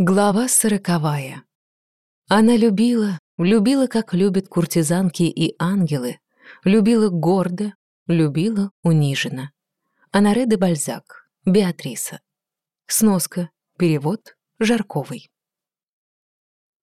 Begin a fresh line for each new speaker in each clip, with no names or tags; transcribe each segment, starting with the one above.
Глава сороковая. Она любила, любила, как любят куртизанки и ангелы, любила гордо, любила униженно. Анаре де Бальзак, Беатриса. Сноска, перевод, Жарковый.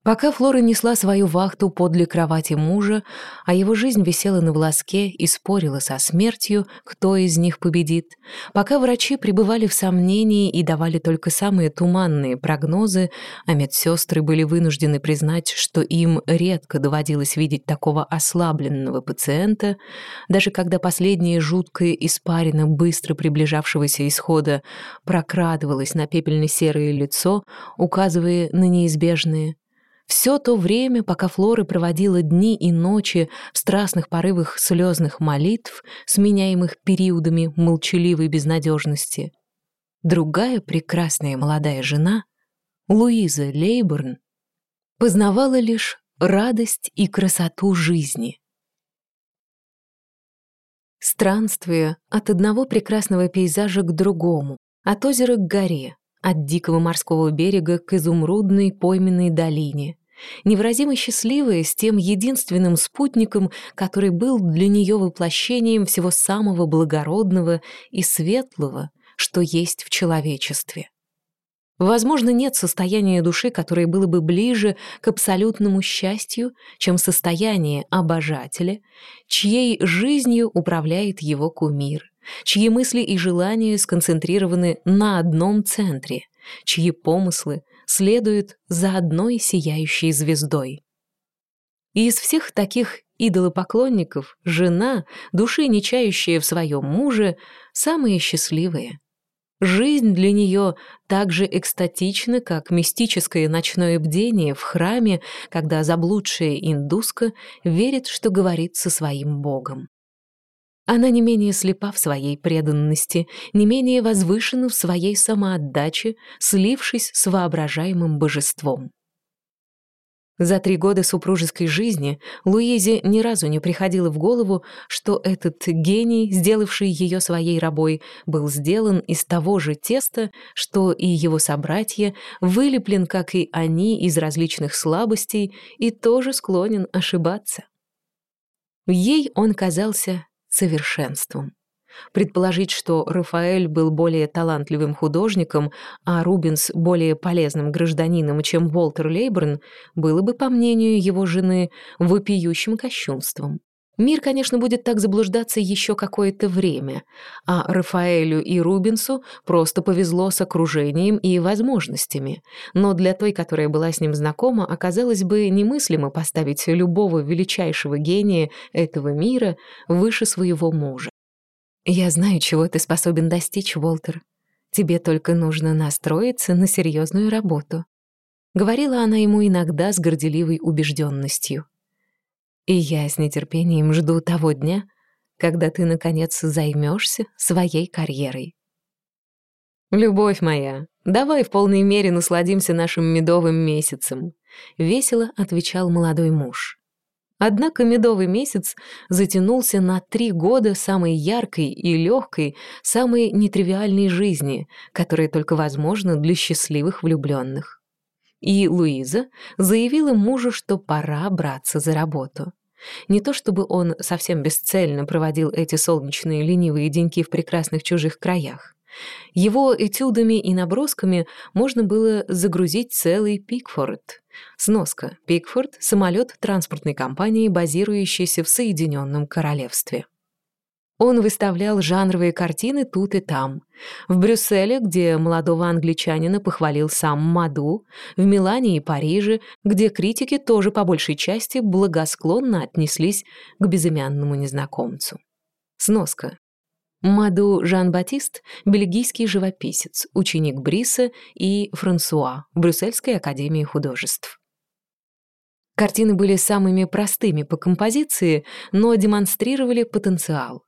Пока Флора несла свою вахту подле кровати мужа, а его жизнь висела на волоске и спорила со смертью, кто из них победит, пока врачи пребывали в сомнении и давали только самые туманные прогнозы, а медсестры были вынуждены признать, что им редко доводилось видеть такого ослабленного пациента, даже когда последняя жуткая испарина быстро приближавшегося исхода прокрадывалась на пепельно-серое лицо, указывая на неизбежное все то время, пока Флора проводила дни и ночи в страстных порывах слезных молитв, сменяемых периодами молчаливой безнадежности, другая прекрасная молодая жена, Луиза Лейборн, познавала лишь радость и красоту жизни. Странствуя от одного прекрасного пейзажа к другому, от озера к горе, от дикого морского берега к изумрудной пойменной долине. Невыразимо счастливая с тем единственным спутником, который был для нее воплощением всего самого благородного и светлого, что есть в человечестве. Возможно, нет состояния души, которое было бы ближе к абсолютному счастью, чем состояние обожателя, чьей жизнью управляет его кумир чьи мысли и желания сконцентрированы на одном центре, чьи помыслы следуют за одной сияющей звездой. И из всех таких идолопоклонников жена, души не чающая в своем муже, самые счастливые. Жизнь для нее так же экстатична, как мистическое ночное бдение в храме, когда заблудшая индуска верит, что говорит со своим богом. Она не менее слепа в своей преданности, не менее возвышена в своей самоотдаче, слившись с воображаемым божеством. За три года супружеской жизни Луизе ни разу не приходило в голову, что этот гений, сделавший ее своей рабой, был сделан из того же теста, что и его собратья, вылеплен, как и они, из различных слабостей и тоже склонен ошибаться. Ей он казался совершенством. Предположить, что Рафаэль был более талантливым художником, а Рубенс более полезным гражданином, чем Уолтер Лейберн, было бы, по мнению его жены, вопиющим кощунством. Мир, конечно, будет так заблуждаться еще какое-то время, а Рафаэлю и Рубинсу просто повезло с окружением и возможностями, но для той, которая была с ним знакома, оказалось бы немыслимо поставить любого величайшего гения этого мира выше своего мужа. «Я знаю, чего ты способен достичь, Уолтер. Тебе только нужно настроиться на серьезную работу», — говорила она ему иногда с горделивой убежденностью. И я с нетерпением жду того дня, когда ты, наконец, займешься своей карьерой. «Любовь моя, давай в полной мере насладимся нашим медовым месяцем», — весело отвечал молодой муж. Однако медовый месяц затянулся на три года самой яркой и легкой, самой нетривиальной жизни, которая только возможна для счастливых влюбленных и Луиза заявила мужу, что пора браться за работу. Не то чтобы он совсем бесцельно проводил эти солнечные ленивые деньки в прекрасных чужих краях. Его этюдами и набросками можно было загрузить целый Пикфорд. Сноска. Пикфорд — самолет транспортной компании, базирующийся в Соединенном Королевстве. Он выставлял жанровые картины тут и там. В Брюсселе, где молодого англичанина похвалил сам Маду, в Милане и Париже, где критики тоже по большей части благосклонно отнеслись к безымянному незнакомцу. Сноска. Маду Жан-Батист — бельгийский живописец, ученик Бриса и Франсуа, Брюссельской академии художеств. Картины были самыми простыми по композиции, но демонстрировали потенциал.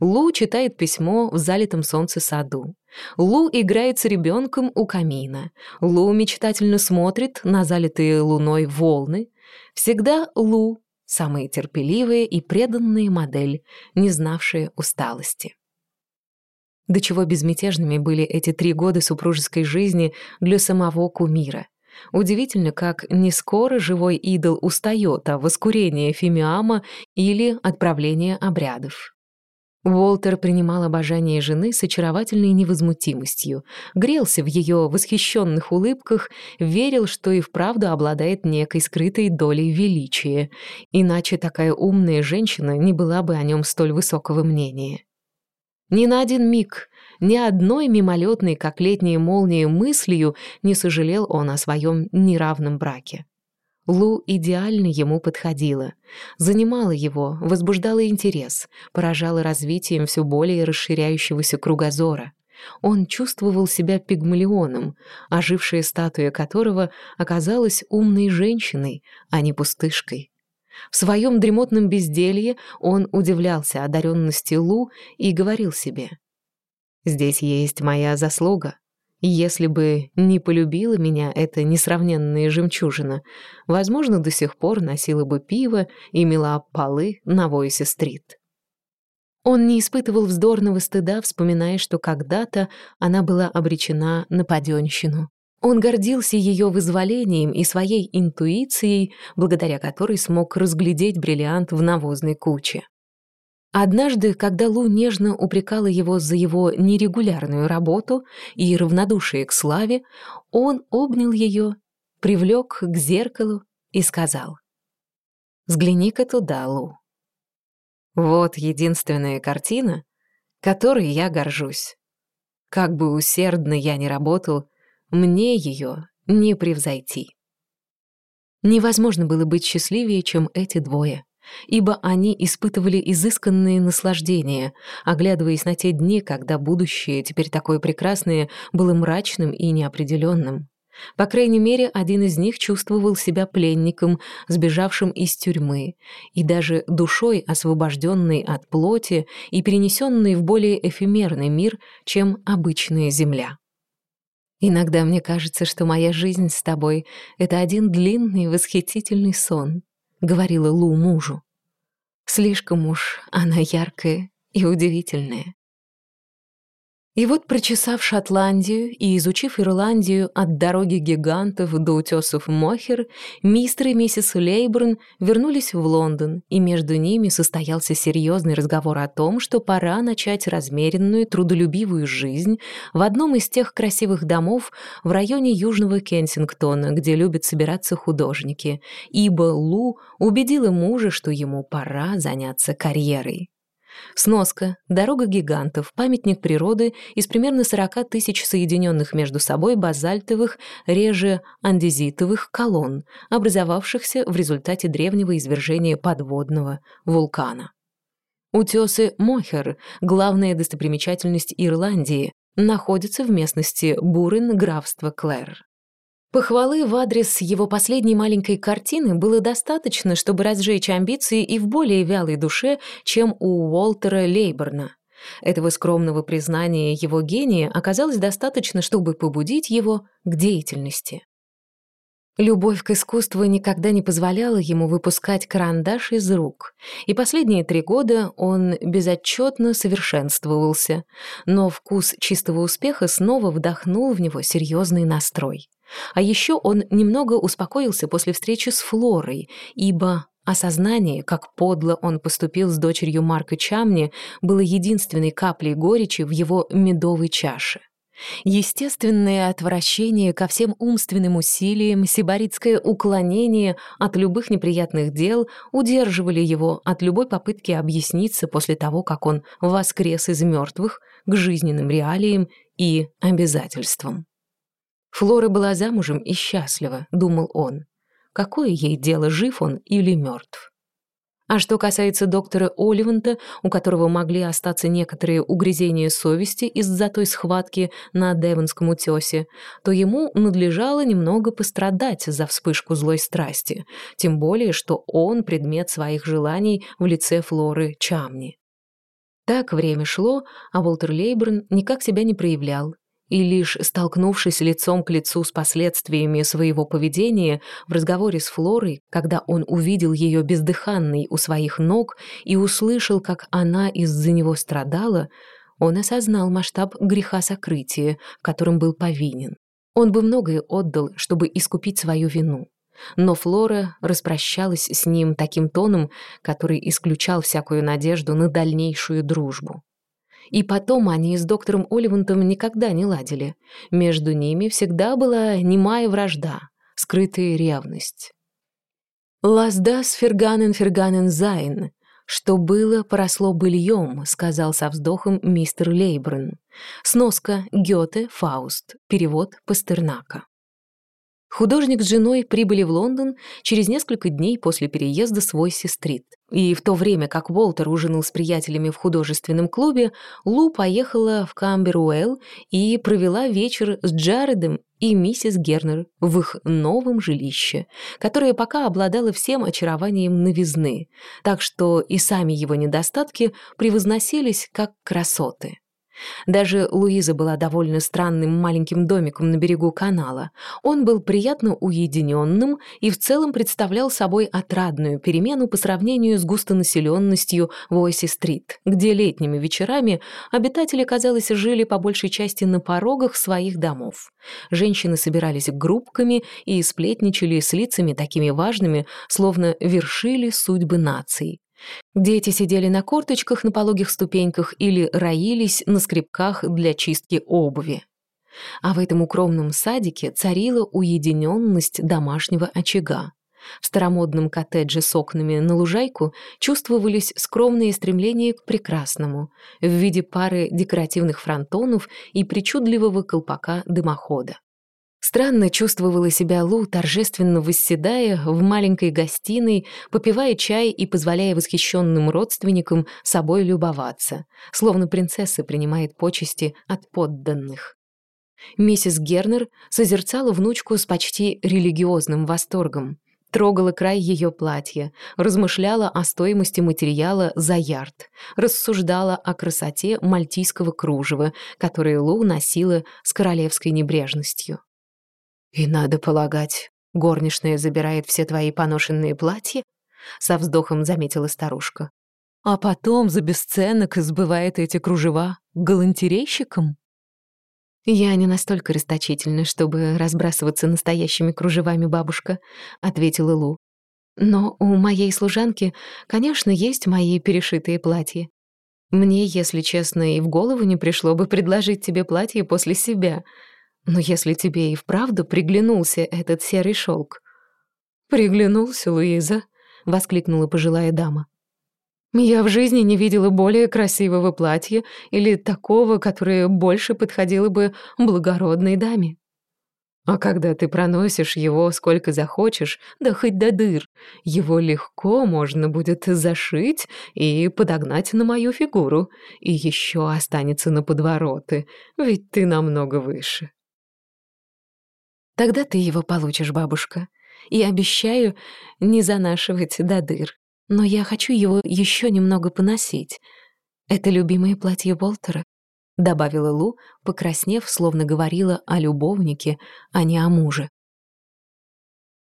Лу читает письмо в залитом солнце саду. Лу играет с ребенком у камина. Лу мечтательно смотрит на залитые луной волны. Всегда Лу — самая терпеливая и преданная модель, не знавшая усталости. До чего безмятежными были эти три года супружеской жизни для самого кумира. Удивительно, как не скоро живой идол устает от воскурения фимиама или отправления обрядов. Уолтер принимал обожание жены с очаровательной невозмутимостью, грелся в ее восхищенных улыбках, верил, что и вправду обладает некой скрытой долей величия, иначе такая умная женщина не была бы о нем столь высокого мнения. Ни на один миг, ни одной мимолетной, как летняя молния, мыслью не сожалел он о своем неравном браке. Лу идеально ему подходила. Занимала его, возбуждала интерес, поражала развитием все более расширяющегося кругозора. Он чувствовал себя пигмалионом, ожившая статуя которого оказалась умной женщиной, а не пустышкой. В своем дремотном безделье он удивлялся одаренности Лу и говорил себе, «Здесь есть моя заслуга. Если бы не полюбила меня эта несравненная жемчужина, возможно, до сих пор носила бы пиво и мела полы на Войсе-стрит». Он не испытывал вздорного стыда, вспоминая, что когда-то она была обречена на паденщину. Он гордился ее вызволением и своей интуицией, благодаря которой смог разглядеть бриллиант в навозной куче. Однажды, когда Лу нежно упрекала его за его нерегулярную работу и равнодушие к славе, он обнял ее, привлек к зеркалу и сказал «Взгляни-ка туда, Лу. Вот единственная картина, которой я горжусь. Как бы усердно я ни работал, мне ее не превзойти. Невозможно было быть счастливее, чем эти двое, ибо они испытывали изысканные наслаждения, оглядываясь на те дни, когда будущее, теперь такое прекрасное, было мрачным и неопределенным. По крайней мере, один из них чувствовал себя пленником, сбежавшим из тюрьмы, и даже душой, освобожденной от плоти и перенесенной в более эфемерный мир, чем обычная земля. Иногда мне кажется, что моя жизнь с тобой — это один длинный восхитительный сон», — говорила Лу мужу. «Слишком уж она яркая и удивительная. И вот, прочесав Шотландию и изучив Ирландию от дороги гигантов до утесов Мохер, мистер и миссис Лейберн вернулись в Лондон, и между ними состоялся серьезный разговор о том, что пора начать размеренную, трудолюбивую жизнь в одном из тех красивых домов в районе Южного Кенсингтона, где любят собираться художники, ибо Лу убедила мужа, что ему пора заняться карьерой. Сноска. Дорога гигантов. Памятник природы из примерно 40 тысяч соединенных между собой базальтовых, реже андезитовых колонн, образовавшихся в результате древнего извержения подводного вулкана. Утесы Мохер, главная достопримечательность Ирландии, находятся в местности Бурен, графства Клэр. Похвалы в адрес его последней маленькой картины было достаточно, чтобы разжечь амбиции и в более вялой душе, чем у Уолтера Лейберна. Этого скромного признания его гения оказалось достаточно, чтобы побудить его к деятельности. Любовь к искусству никогда не позволяла ему выпускать карандаш из рук, и последние три года он безотчетно совершенствовался, но вкус чистого успеха снова вдохнул в него серьезный настрой. А еще он немного успокоился после встречи с Флорой, ибо осознание, как подло он поступил с дочерью Марка Чамни, было единственной каплей горечи в его медовой чаше. Естественное отвращение ко всем умственным усилиям, сибаритское уклонение от любых неприятных дел удерживали его от любой попытки объясниться после того, как он воскрес из мертвых к жизненным реалиям и обязательствам. Флора была замужем и счастлива, думал он. Какое ей дело, жив он или мертв? А что касается доктора Оливанта, у которого могли остаться некоторые угрызения совести из-за той схватки на Девонском утёсе, то ему надлежало немного пострадать за вспышку злой страсти, тем более, что он предмет своих желаний в лице Флоры Чамни. Так время шло, а Волтер Лейберн никак себя не проявлял, и лишь столкнувшись лицом к лицу с последствиями своего поведения в разговоре с Флорой, когда он увидел ее бездыханной у своих ног и услышал, как она из-за него страдала, он осознал масштаб греха сокрытия, которым был повинен. Он бы многое отдал, чтобы искупить свою вину. Но Флора распрощалась с ним таким тоном, который исключал всякую надежду на дальнейшую дружбу. И потом они с доктором Оливантом никогда не ладили. Между ними всегда была немая вражда, скрытая ревность. «Laß das Vergangne vergangen sein», «Что было, поросло быльем», — сказал со вздохом мистер Лейбрен. Сноска Гёте, Фауст. Перевод Пастернака. Художник с женой прибыли в Лондон через несколько дней после переезда с Войси-стрит. И в то время, как Уолтер ужинал с приятелями в художественном клубе, Лу поехала в Камберуэлл и провела вечер с Джаредом и миссис Гернер в их новом жилище, которое пока обладало всем очарованием новизны, так что и сами его недостатки превозносились как красоты. Даже Луиза была довольно странным маленьким домиком на берегу канала. Он был приятно уединенным и в целом представлял собой отрадную перемену по сравнению с густонаселенностью Войси-стрит, где летними вечерами обитатели, казалось, жили по большей части на порогах своих домов. Женщины собирались группками и сплетничали с лицами такими важными, словно вершили судьбы наций. Дети сидели на корточках на пологих ступеньках или роились на скребках для чистки обуви. А в этом укромном садике царила уединенность домашнего очага. В старомодном коттедже с окнами на лужайку чувствовались скромные стремления к прекрасному в виде пары декоративных фронтонов и причудливого колпака дымохода. Странно чувствовала себя Лу, торжественно восседая в маленькой гостиной, попивая чай и позволяя восхищенным родственникам собой любоваться, словно принцесса принимает почести от подданных. Миссис Гернер созерцала внучку с почти религиозным восторгом, трогала край ее платья, размышляла о стоимости материала за ярд, рассуждала о красоте мальтийского кружева, которое Лу носила с королевской небрежностью. «И надо полагать, горничная забирает все твои поношенные платья?» — со вздохом заметила старушка. «А потом за бесценок сбывает эти кружева галантерейщикам?» «Я не настолько расточительна, чтобы разбрасываться настоящими кружевами, бабушка», — ответила Лу. «Но у моей служанки, конечно, есть мои перешитые платья. Мне, если честно, и в голову не пришло бы предложить тебе платье после себя. Но если тебе и вправду приглянулся этот серый шелк... «Приглянулся, Луиза», — воскликнула пожилая дама. «Я в жизни не видела более красивого платья или такого, которое больше подходило бы благородной даме. А когда ты проносишь его сколько захочешь, да хоть до дыр, его легко можно будет зашить и подогнать на мою фигуру, и еще останется на подвороты, ведь ты намного выше». Тогда ты его получишь, бабушка. И обещаю не занашивать до дыр. Но я хочу его еще немного поносить. Это любимое платье Болтера, добавила Лу, покраснев, словно говорила о любовнике, а не о муже.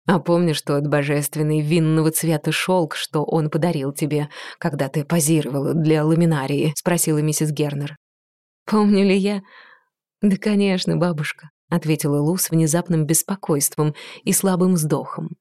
А помнишь тот божественный винного цвета шелк, что он подарил тебе, когда ты позировала для ламинарии?» — спросила миссис Гернер. «Помню ли я? Да, конечно, бабушка ответила Лу с внезапным беспокойством и слабым вздохом.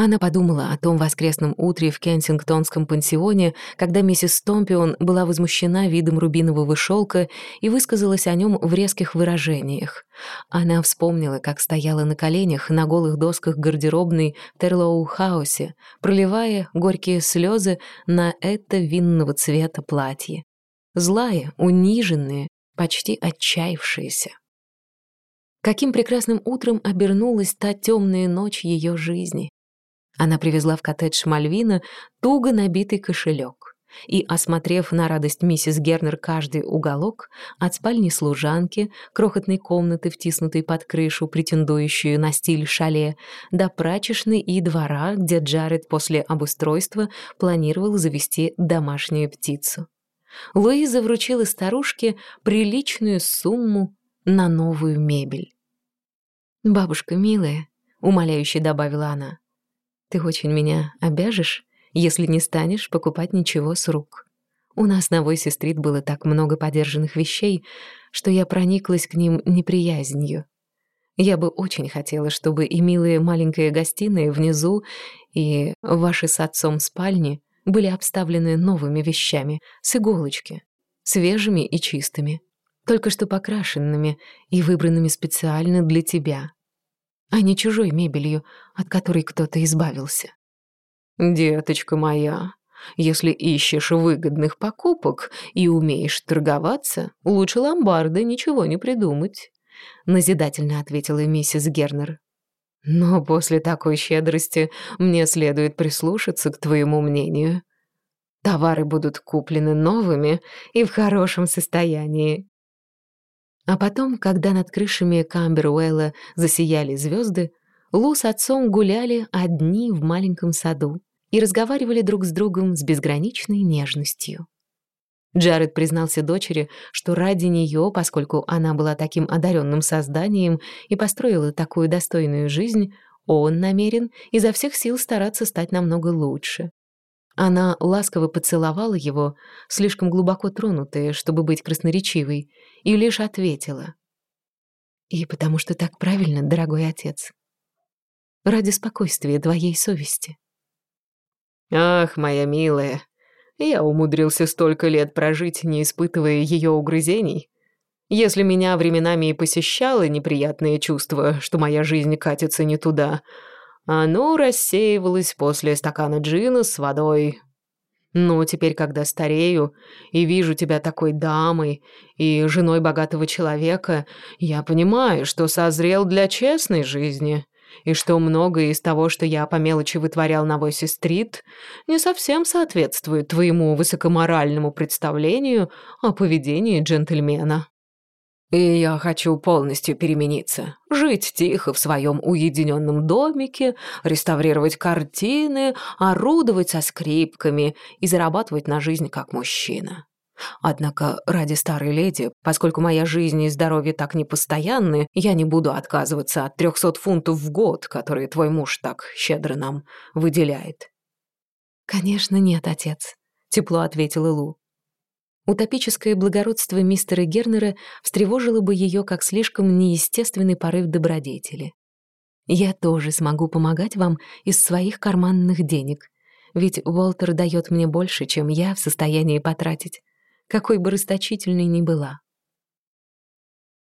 Она подумала о том воскресном утре в Кенсингтонском пансионе, когда миссис Стомпион была возмущена видом рубинового шелка и высказалась о нем в резких выражениях. Она вспомнила, как стояла на коленях на голых досках гардеробной Терлоу-хаусе, проливая горькие слезы на это винного цвета платье. Злая, униженная, почти отчаявшаяся. Каким прекрасным утром обернулась та темная ночь ее жизни. Она привезла в коттедж Мальвина туго набитый кошелек. И, осмотрев на радость миссис Гернер каждый уголок, от спальни служанки, крохотной комнаты, втиснутой под крышу, претендующую на стиль шале, до прачечной и двора, где Джаред после обустройства планировал завести домашнюю птицу. Луиза вручила старушке приличную сумму на новую мебель. «Бабушка милая», — умоляюще добавила она, «ты очень меня обяжешь, если не станешь покупать ничего с рук. У нас на Войси-стрит было так много подержанных вещей, что я прониклась к ним неприязнью. Я бы очень хотела, чтобы и милые маленькие гостиные внизу, и ваши с отцом спальни были обставлены новыми вещами, с иголочки, свежими и чистыми, только что покрашенными и выбранными специально для тебя, а не чужой мебелью, от которой кто-то избавился. «Деточка моя, если ищешь выгодных покупок и умеешь торговаться, лучше ломбарда ничего не придумать», — назидательно ответила миссис Гернер. «Но после такой щедрости мне следует прислушаться к твоему мнению. Товары будут куплены новыми и в хорошем состоянии». А потом, когда над крышами Камбервелла засияли звезды, Лу с отцом гуляли одни в маленьком саду и разговаривали друг с другом с безграничной нежностью. Джаред признался дочери, что ради нее, поскольку она была таким одаренным созданием и построила такую достойную жизнь, он намерен изо всех сил стараться стать намного лучше. Она ласково поцеловала его, слишком глубоко тронутая, чтобы быть красноречивой, и лишь ответила. «И потому что так правильно, дорогой отец. Ради спокойствия твоей совести».
«Ах, моя милая, я умудрился столько лет прожить, не испытывая ее угрызений. Если меня временами и посещало неприятное чувство, что моя жизнь катится не туда, оно рассеивалось после стакана джина с водой. Но теперь, когда старею и вижу тебя такой дамой и женой богатого человека, я понимаю, что созрел для честной жизни» и что многое из того, что я по мелочи вытворял на Войси-стрит, не совсем соответствует твоему высокоморальному представлению о поведении джентльмена. И я хочу полностью перемениться, жить тихо в своем уединенном домике, реставрировать картины, орудовать со скрипками и зарабатывать на жизнь как мужчина. Однако ради старой леди, поскольку моя жизнь и здоровье так непостоянны, я не буду отказываться от трехсот фунтов в год, которые твой муж так щедро нам выделяет».
«Конечно нет, отец», — тепло ответила Лу. Утопическое благородство мистера Гернера встревожило бы ее как слишком неестественный порыв добродетели. «Я тоже смогу помогать вам из своих карманных денег», ведь Уолтер дает мне больше, чем я в состоянии потратить какой бы расточительной ни была.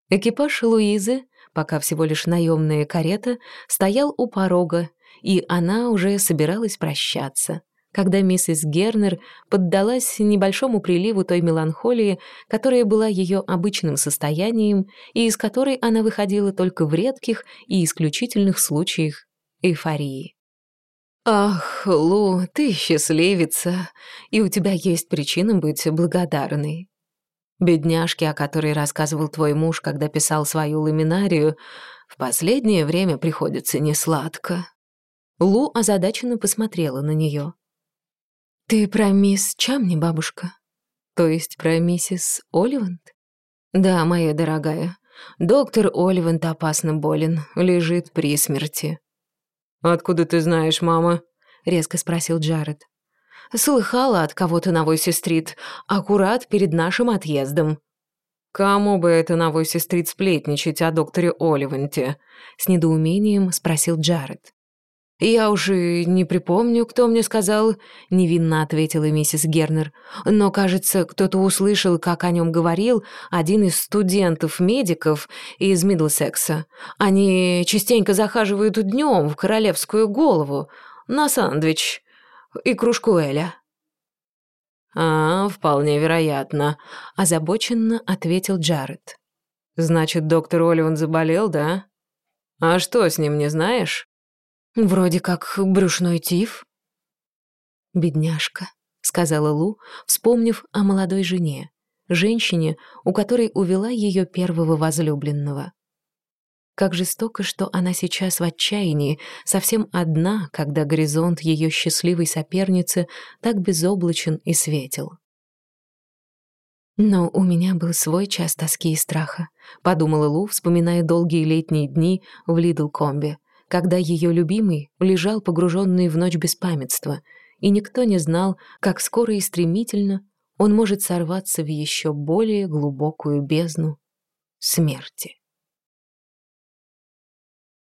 Экипаж Луизы, пока всего лишь наемная карета, стоял у порога, и она уже собиралась прощаться, когда миссис Гернер поддалась небольшому приливу той меланхолии, которая была ее обычным состоянием и из которой она выходила только в редких и исключительных случаях эйфории.
«Ах, Лу, ты счастливица, и у тебя есть причина быть благодарной. Бедняжке, о которой рассказывал твой муж, когда писал свою ламинарию, в последнее время приходится несладко».
Лу озадаченно посмотрела на нее. «Ты про мисс Чамни, бабушка? То есть про миссис Оливанд?»
«Да, моя дорогая. Доктор Оливанд опасно болен, лежит при смерти».
«Откуда ты знаешь, мама?» — резко спросил Джаред.
«Слыхала от кого-то на Войси-стрит, аккурат перед нашим отъездом».
«Кому бы это на Войси-стрит сплетничать о докторе Оливанте?» — с недоумением спросил Джаред.
«Я уже не припомню, кто мне сказал», — невинно ответила миссис Гернер. «Но, кажется, кто-то услышал, как о нем говорил один из студентов-медиков из Мидлсекса. Они частенько захаживают днем в королевскую голову, на сандвич и кружку Эля».
«А, вполне вероятно», — озабоченно ответил Джаред. «Значит, доктор Оливан заболел, да? А что с ним, не знаешь?»
Вроде как брюшной тиф.
Бедняжка, сказала Лу, вспомнив о молодой жене, женщине, у которой увела ее первого возлюбленного. Как жестоко, что она сейчас в отчаянии, совсем одна, когда горизонт ее счастливой соперницы так безоблачен и светел. Но у меня был свой час тоски и страха, подумала Лу, вспоминая долгие летние дни в Лидл-Комбе, когда ее любимый лежал погруженный в ночь беспамятства, и никто не знал, как скоро и стремительно он может сорваться в еще более глубокую бездну смерти.